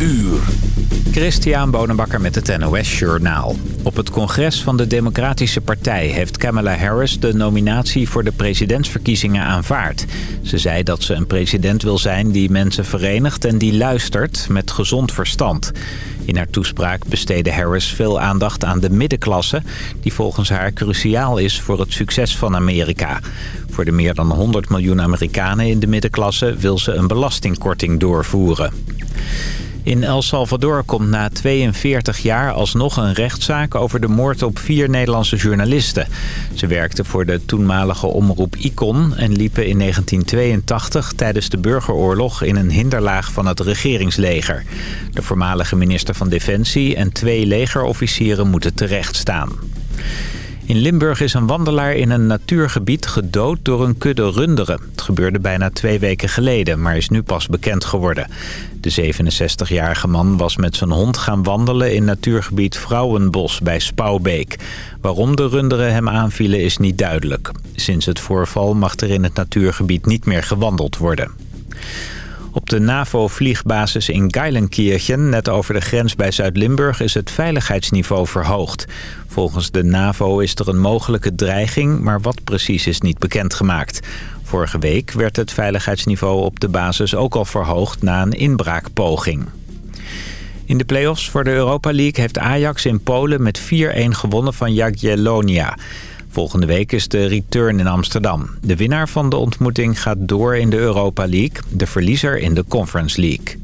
uur. Christian Bonenbakker met het NOS Journaal. Op het congres van de Democratische Partij heeft Kamala Harris de nominatie voor de presidentsverkiezingen aanvaard. Ze zei dat ze een president wil zijn die mensen verenigt en die luistert met gezond verstand. In haar toespraak besteedde Harris veel aandacht aan de middenklasse... die volgens haar cruciaal is voor het succes van Amerika. Voor de meer dan 100 miljoen Amerikanen in de middenklasse wil ze een belastingkorting doorvoeren. In El Salvador komt na 42 jaar alsnog een rechtszaak over de moord op vier Nederlandse journalisten. Ze werkten voor de toenmalige omroep Icon en liepen in 1982 tijdens de burgeroorlog in een hinderlaag van het regeringsleger. De voormalige minister van Defensie en twee legerofficieren moeten terechtstaan. In Limburg is een wandelaar in een natuurgebied gedood door een kudde runderen. Het gebeurde bijna twee weken geleden, maar is nu pas bekend geworden. De 67-jarige man was met zijn hond gaan wandelen in natuurgebied Vrouwenbos bij Spouwbeek. Waarom de runderen hem aanvielen is niet duidelijk. Sinds het voorval mag er in het natuurgebied niet meer gewandeld worden. Op de NAVO-vliegbasis in Geilenkirchen, net over de grens bij Zuid-Limburg, is het veiligheidsniveau verhoogd. Volgens de NAVO is er een mogelijke dreiging, maar wat precies is niet bekendgemaakt. Vorige week werd het veiligheidsniveau op de basis ook al verhoogd na een inbraakpoging. In de play-offs voor de Europa League heeft Ajax in Polen met 4-1 gewonnen van Jagiellonia. Volgende week is de return in Amsterdam. De winnaar van de ontmoeting gaat door in de Europa League, de verliezer in de Conference League.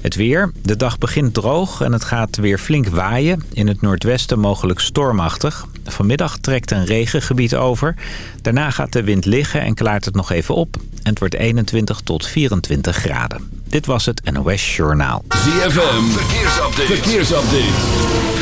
Het weer. De dag begint droog en het gaat weer flink waaien. In het noordwesten mogelijk stormachtig. Vanmiddag trekt een regengebied over. Daarna gaat de wind liggen en klaart het nog even op. En het wordt 21 tot 24 graden. Dit was het NOS Journaal. ZFM. Verkeersupdate. Verkeersupdate.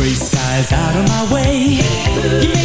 Freestyle's out of my way.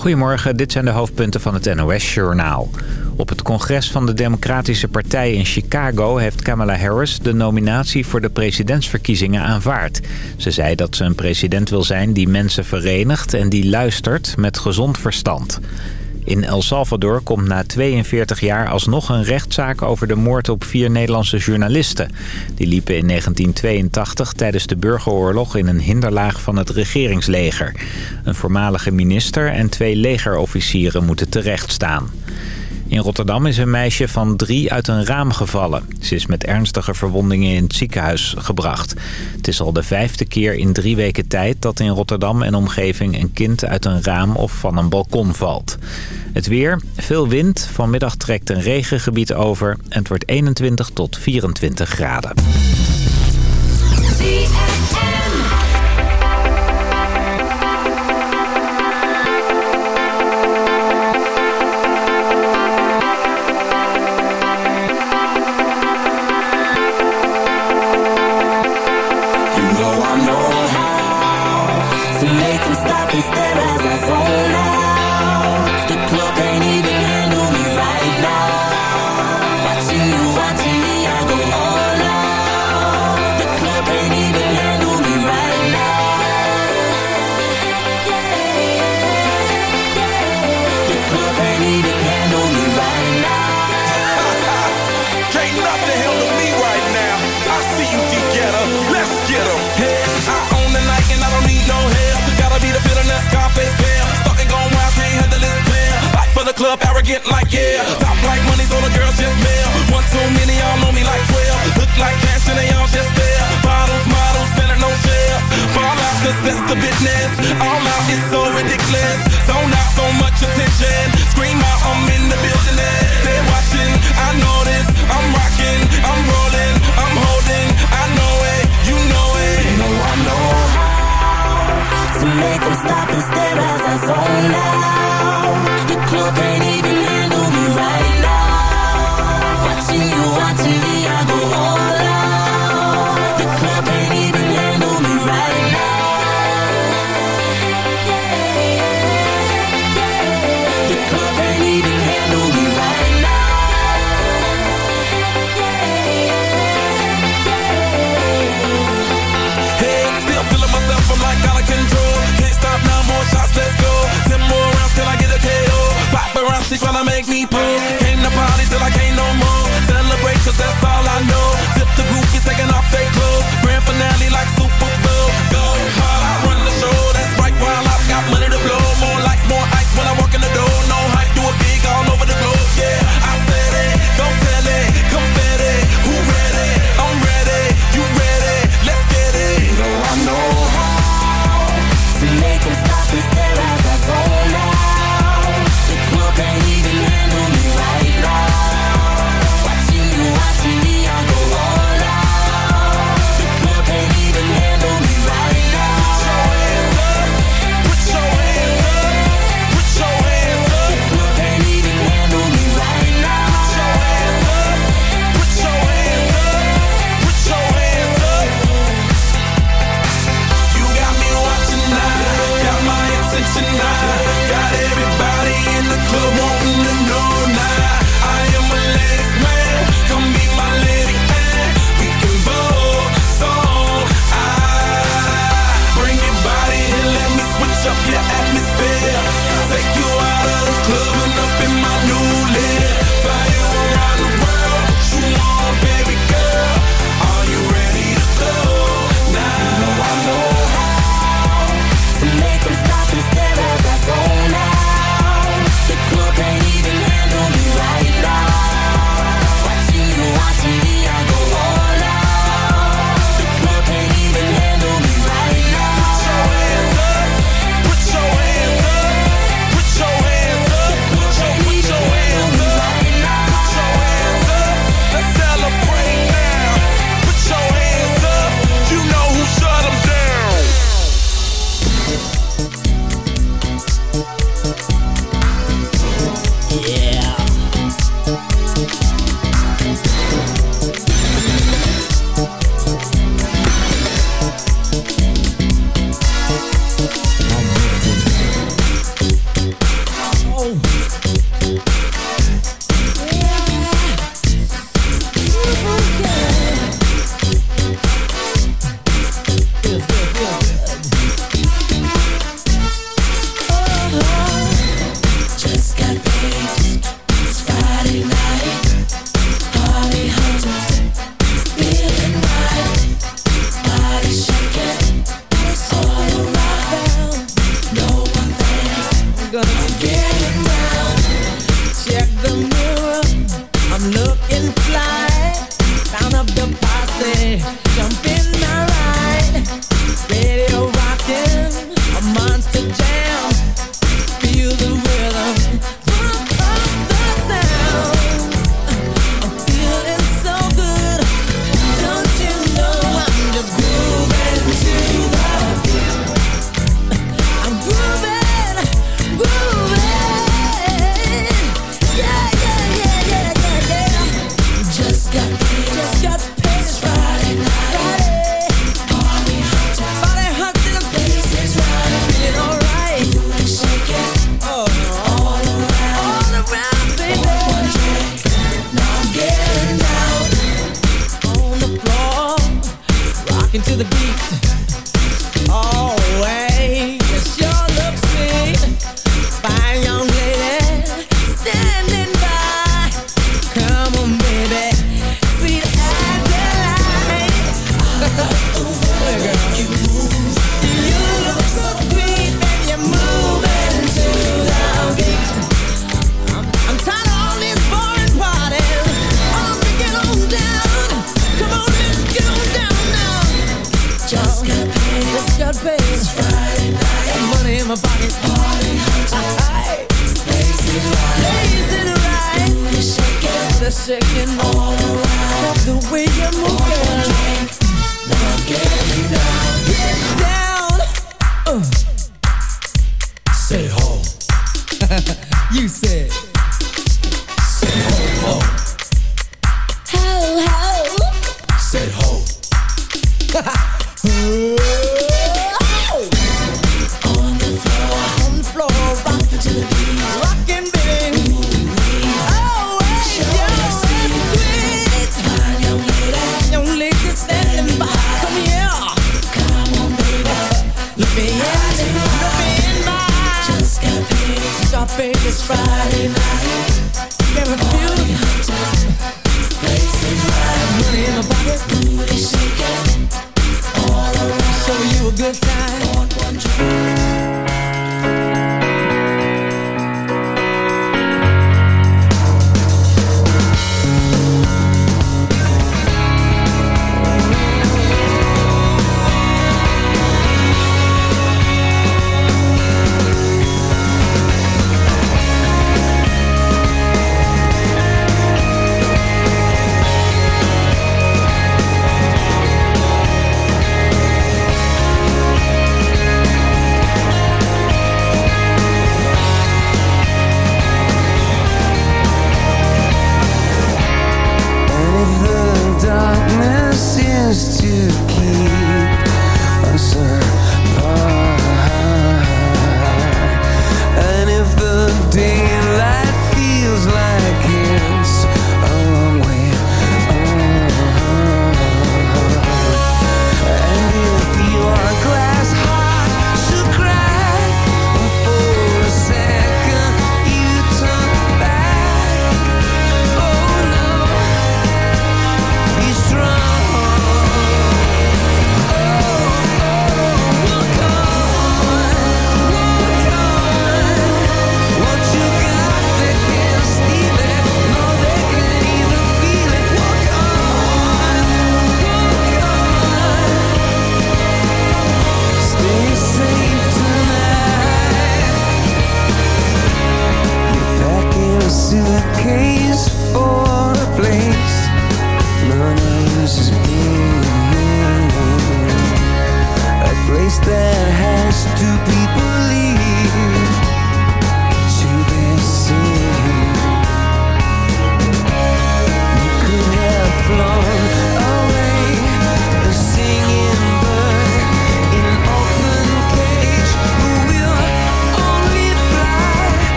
Goedemorgen, dit zijn de hoofdpunten van het NOS-journaal. Op het congres van de Democratische Partij in Chicago... heeft Kamala Harris de nominatie voor de presidentsverkiezingen aanvaard. Ze zei dat ze een president wil zijn die mensen verenigt... en die luistert met gezond verstand. In El Salvador komt na 42 jaar alsnog een rechtszaak over de moord op vier Nederlandse journalisten. Die liepen in 1982 tijdens de burgeroorlog in een hinderlaag van het regeringsleger. Een voormalige minister en twee legerofficieren moeten terechtstaan. In Rotterdam is een meisje van drie uit een raam gevallen. Ze is met ernstige verwondingen in het ziekenhuis gebracht. Het is al de vijfde keer in drie weken tijd dat in Rotterdam en omgeving een kind uit een raam of van een balkon valt. Het weer, veel wind, vanmiddag trekt een regengebied over en het wordt 21 tot 24 graden.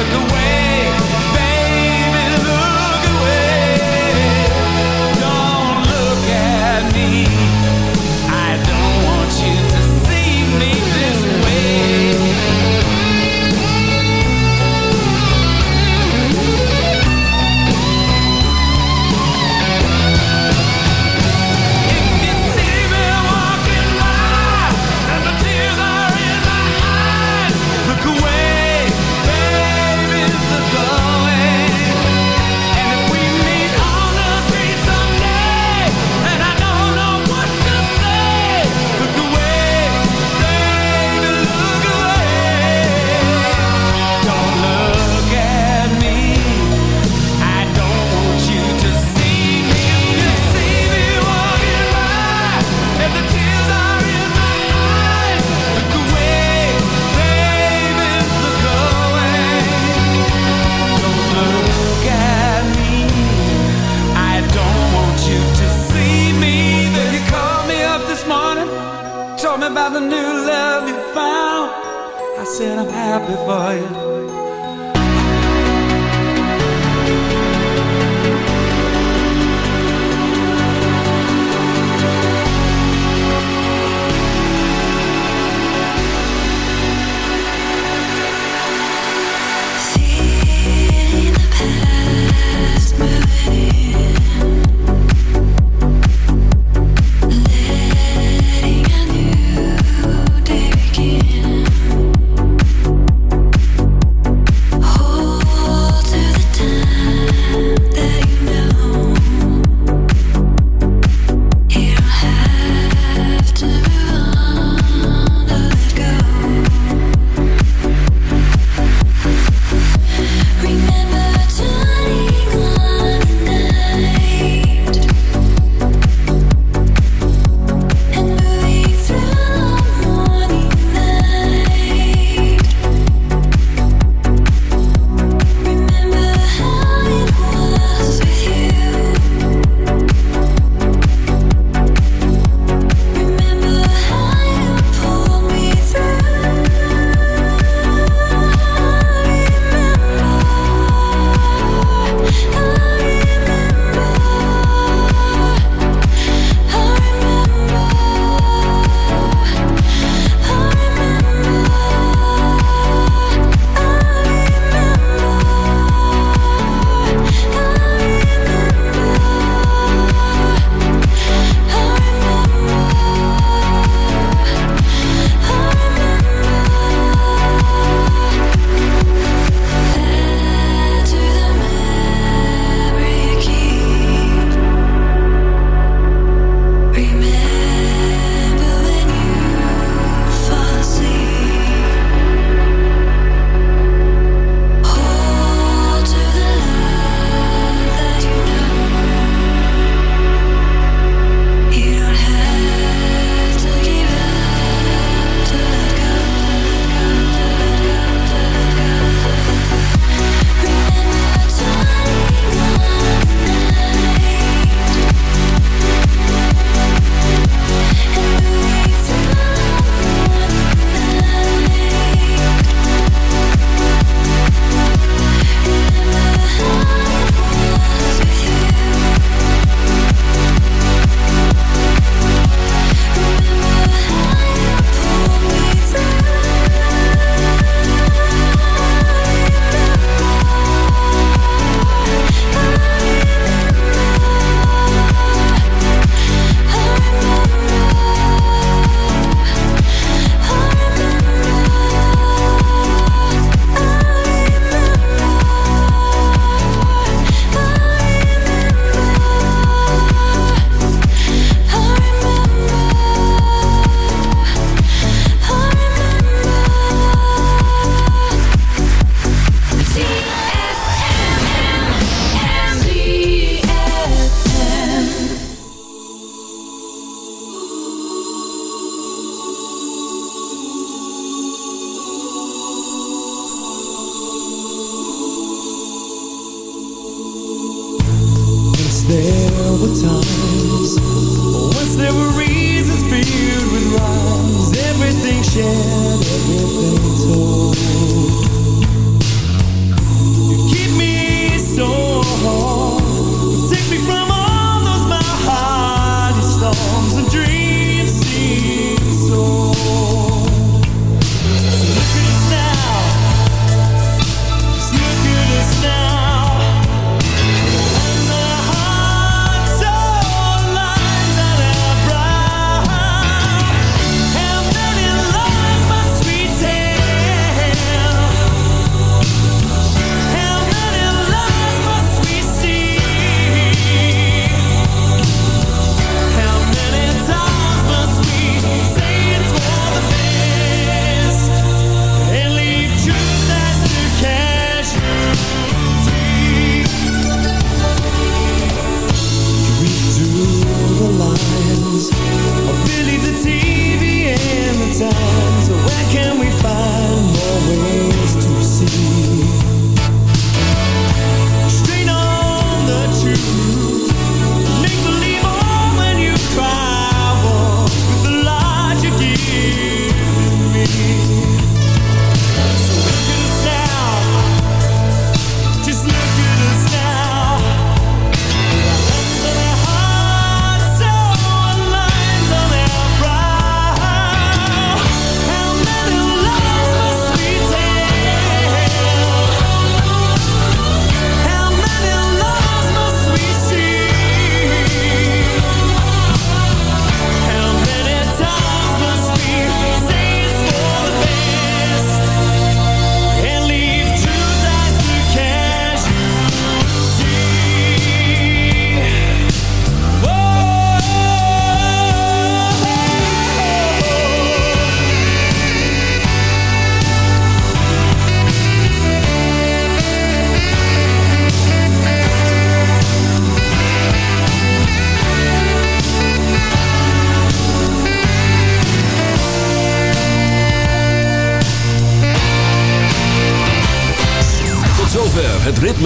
took away.